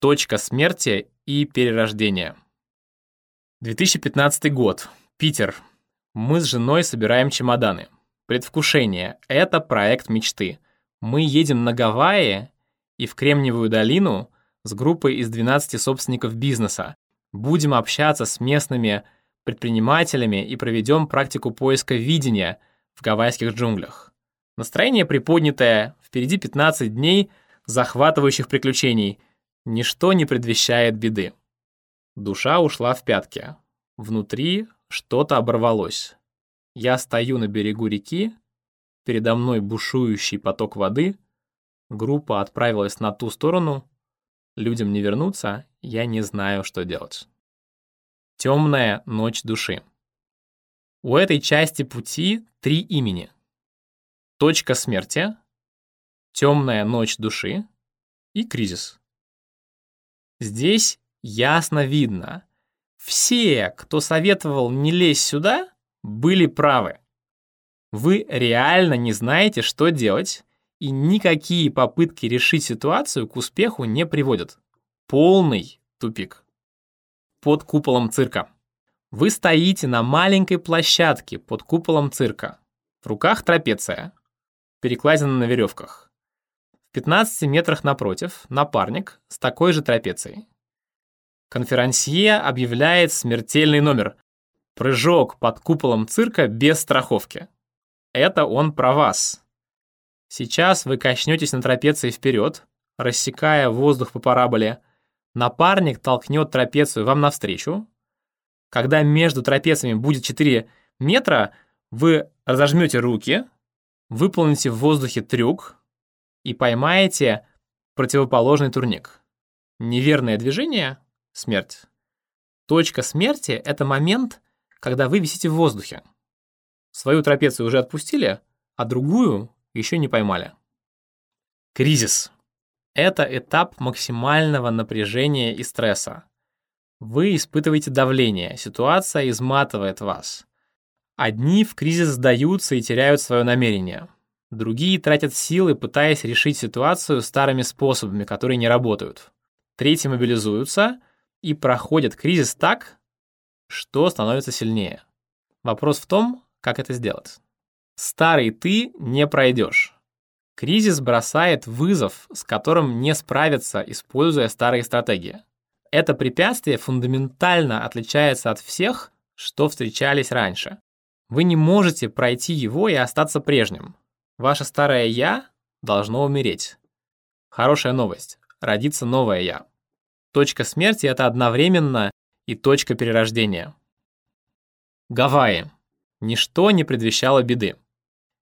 Точка смерти и перерождения. 2015 год. Питер. Мы с женой собираем чемоданы. Предвкушение. Это проект мечты. Мы едем на Гавайи и в Кремниевую долину с группой из 12 собственников бизнеса. Будем общаться с местными предпринимателями и проведем практику поиска видения в гавайских джунглях. Настроение приподнятое, впереди 15 дней захватывающих приключений. Ничто не предвещает беды. Душа ушла в пятки. Внутри что-то оборвалось. Я стою на берегу реки, передо мной бушующий поток воды, группа отправилась на ту сторону, людям не вернуться, я не знаю, что делать. Темная ночь души. У этой части пути три имени. Точка смерти, темная ночь души и кризис. Здесь ясно видно, все, кто советовал не лезть сюда, были правы. Вы реально не знаете, что делать, и никакие попытки решить ситуацию к успеху не приводят. Полный тупик. Под куполом цирка. Вы стоите на маленькой площадке под куполом цирка. В руках трапеция. Перекладина на веревках. В 15 метрах напротив напарник с такой же трапецией. Конферансье объявляет смертельный номер. Прыжок под куполом цирка без страховки. Это он про вас. Сейчас вы качнетесь на трапеции вперед, рассекая воздух по параболе. Напарник толкнет трапецию вам навстречу. Когда между трапециями будет 4 метра, вы разожмете руки, выполните в воздухе трюк и поймаете противоположный турник. Неверное движение — смерть. Точка смерти — это момент, когда вы висите в воздухе. Свою трапецию уже отпустили, а другую еще не поймали. Кризис. Это этап максимального напряжения и стресса. Вы испытываете давление, ситуация изматывает вас. Одни в кризис сдаются и теряют свое намерение. Другие тратят силы, пытаясь решить ситуацию старыми способами, которые не работают. Третьи мобилизуются и проходят кризис так, что становится сильнее. Вопрос в том, как это сделать. Старый ты не пройдешь. Кризис бросает вызов, с которым не справиться, используя старые стратегии. Это препятствие фундаментально отличается от всех, что встречались раньше. Вы не можете пройти его и остаться прежним. Ваше старое «я» должно умереть. Хорошая новость. Родится новое «я». Точка смерти — это одновременно и точка перерождения. Гавайи. Ничто не предвещало беды.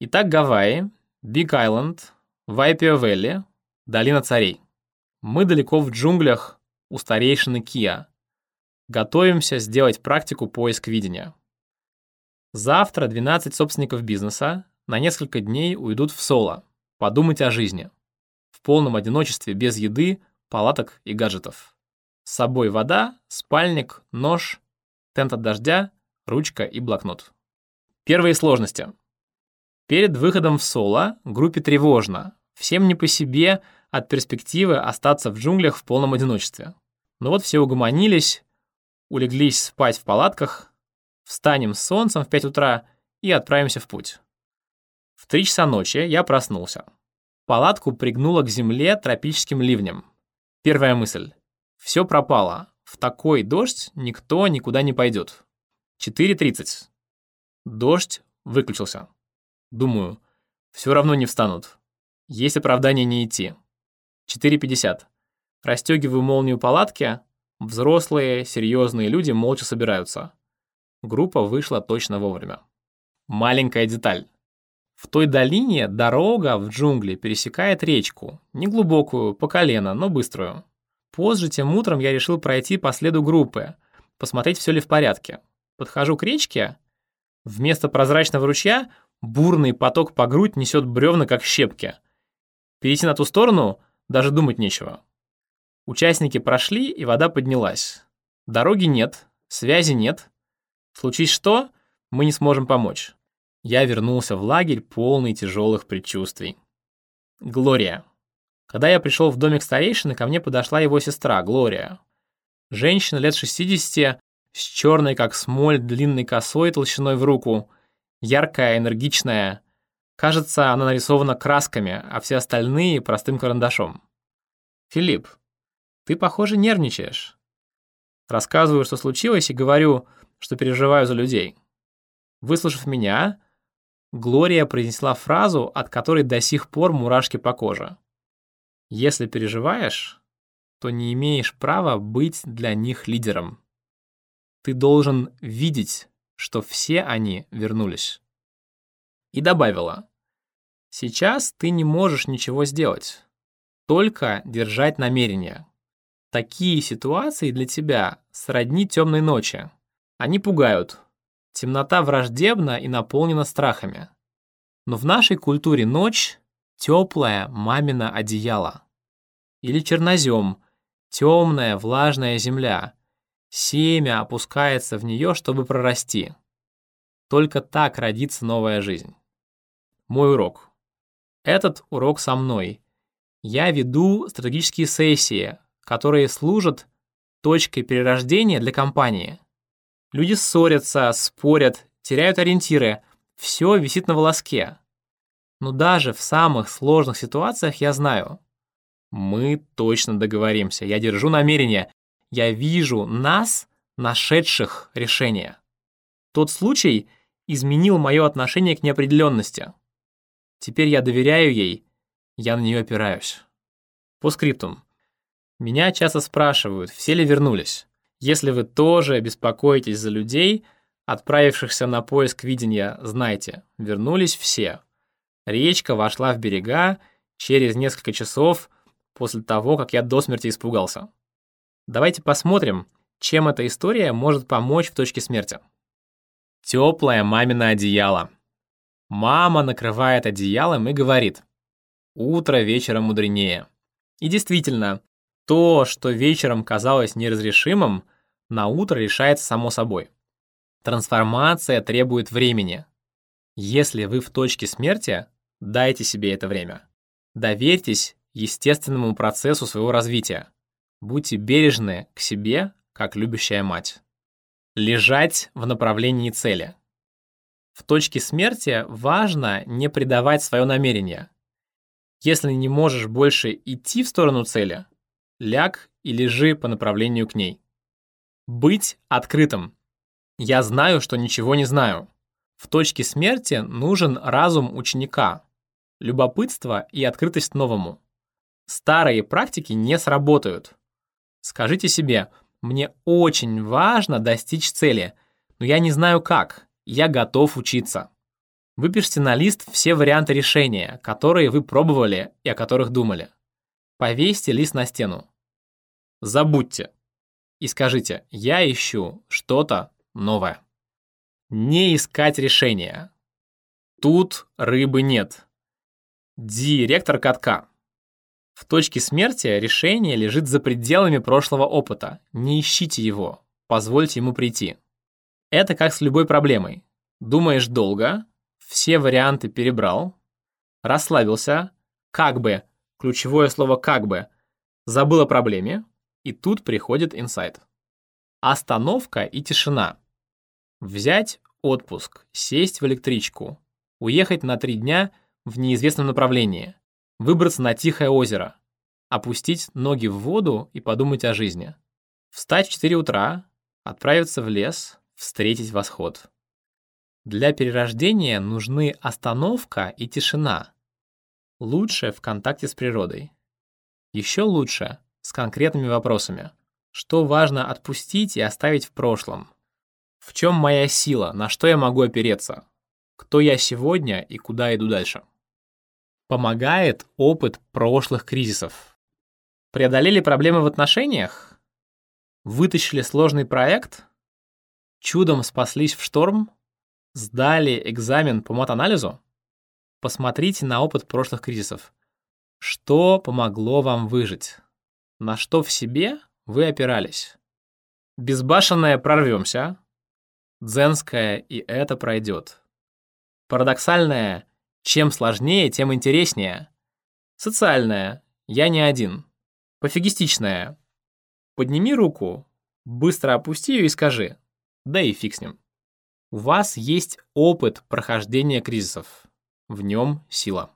Итак, Гавайи, Биг Айленд, Вайпио Вэлли, Долина Царей. Мы далеко в джунглях у старейшины Киа. Готовимся сделать практику поиск видения. Завтра 12 собственников бизнеса на несколько дней уйдут в соло, подумать о жизни. В полном одиночестве, без еды, палаток и гаджетов. С собой вода, спальник, нож, тент от дождя, ручка и блокнот. Первые сложности. Перед выходом в соло группе тревожно. Всем не по себе от перспективы остаться в джунглях в полном одиночестве. Но вот все угомонились, улеглись спать в палатках, встанем с солнцем в 5 утра и отправимся в путь. В 3 часа ночи я проснулся. Палатку пригнуло к земле тропическим ливнем. Первая мысль. Все пропало. В такой дождь никто никуда не пойдет. 4.30. Дождь выключился. Думаю, все равно не встанут. Есть оправдание не идти. 4.50. Растегиваю молнию палатки. Взрослые, серьезные люди молча собираются. Группа вышла точно вовремя. Маленькая деталь. В той долине дорога в джунгли пересекает речку. Неглубокую, по колено, но быструю. Позже, тем утром, я решил пройти по следу группы, посмотреть, все ли в порядке. Подхожу к речке. Вместо прозрачного ручья Бурный поток по грудь несет бревна, как щепки. Перейти на ту сторону даже думать нечего. Участники прошли, и вода поднялась. Дороги нет, связи нет. Случись что, мы не сможем помочь. Я вернулся в лагерь, полный тяжелых предчувствий. Глория. Когда я пришел в домик старейшины, ко мне подошла его сестра, Глория. Женщина лет 60 с черной, как смоль, длинной косой толщиной в руку, яркая, энергичная. Кажется, она нарисована красками, а все остальные — простым карандашом. «Филипп, ты, похоже, нервничаешь». Рассказываю, что случилось, и говорю, что переживаю за людей. Выслушав меня, Глория произнесла фразу, от которой до сих пор мурашки по коже. «Если переживаешь, то не имеешь права быть для них лидером. Ты должен видеть, что все они вернулись». И добавила, «Сейчас ты не можешь ничего сделать, только держать намерение. Такие ситуации для тебя сродни темной ночи. Они пугают, Темнота враждебна и наполнена страхами. Но в нашей культуре ночь — теплое мамино одеяло. Или чернозем — темная влажная земля. Семя опускается в нее, чтобы прорасти. Только так родится новая жизнь. Мой урок. Этот урок со мной. Я веду стратегические сессии, которые служат точкой перерождения для компании. Люди ссорятся, спорят, теряют ориентиры. Все висит на волоске. Но даже в самых сложных ситуациях я знаю. Мы точно договоримся. Я держу намерение. Я вижу нас, нашедших решение. Тот случай изменил мое отношение к неопределенности. Теперь я доверяю ей, я на нее опираюсь. По скриптум. Меня часто спрашивают, все ли вернулись. Если вы тоже беспокоитесь за людей, отправившихся на поиск видения, знайте, вернулись все. Речка вошла в берега через несколько часов после того, как я до смерти испугался. Давайте посмотрим, чем эта история может помочь в точке смерти. Теплое мамино одеяло. Мама накрывает одеялом и говорит «Утро вечера мудренее». И действительно, то, что вечером казалось неразрешимым, на утро решается само собой. Трансформация требует времени. Если вы в точке смерти, дайте себе это время. Доверьтесь естественному процессу своего развития. Будьте бережны к себе, как любящая мать. Лежать в направлении цели. В точке смерти важно не предавать свое намерение. Если не можешь больше идти в сторону цели, ляг и лежи по направлению к ней. Быть открытым. Я знаю, что ничего не знаю. В точке смерти нужен разум ученика, любопытство и открытость новому. Старые практики не сработают. Скажите себе, мне очень важно достичь цели, но я не знаю как, я готов учиться. Выпишите на лист все варианты решения, которые вы пробовали и о которых думали. Повесьте лист на стену. Забудьте. И скажите, я ищу что-то новое. Не искать решения. Тут рыбы нет. Директор катка. В точке смерти решение лежит за пределами прошлого опыта. Не ищите его. Позвольте ему прийти. Это как с любой проблемой. Думаешь долго, все варианты перебрал, расслабился, как бы ключевое слово «как бы», забыл о проблеме, и тут приходит инсайт. Остановка и тишина. Взять отпуск, сесть в электричку, уехать на три дня в неизвестном направлении, выбраться на тихое озеро, опустить ноги в воду и подумать о жизни. Встать в 4 утра, отправиться в лес, встретить восход. Для перерождения нужны остановка и тишина. Лучше в контакте с природой. Еще лучше с конкретными вопросами. Что важно отпустить и оставить в прошлом? В чем моя сила? На что я могу опереться? Кто я сегодня и куда иду дальше? Помогает опыт прошлых кризисов. Преодолели проблемы в отношениях? Вытащили сложный проект? Чудом спаслись в шторм? Сдали экзамен по матанализу? Посмотрите на опыт прошлых кризисов. Что помогло вам выжить? На что в себе вы опирались? Безбашенное прорвемся. Дзенское и это пройдет. Парадоксальное чем сложнее, тем интереснее. Социальное Я не один. Пофигистичная. Подними руку, быстро опусти ее и скажи. Да и фиг с ним. У вас есть опыт прохождения кризисов. В нем сила.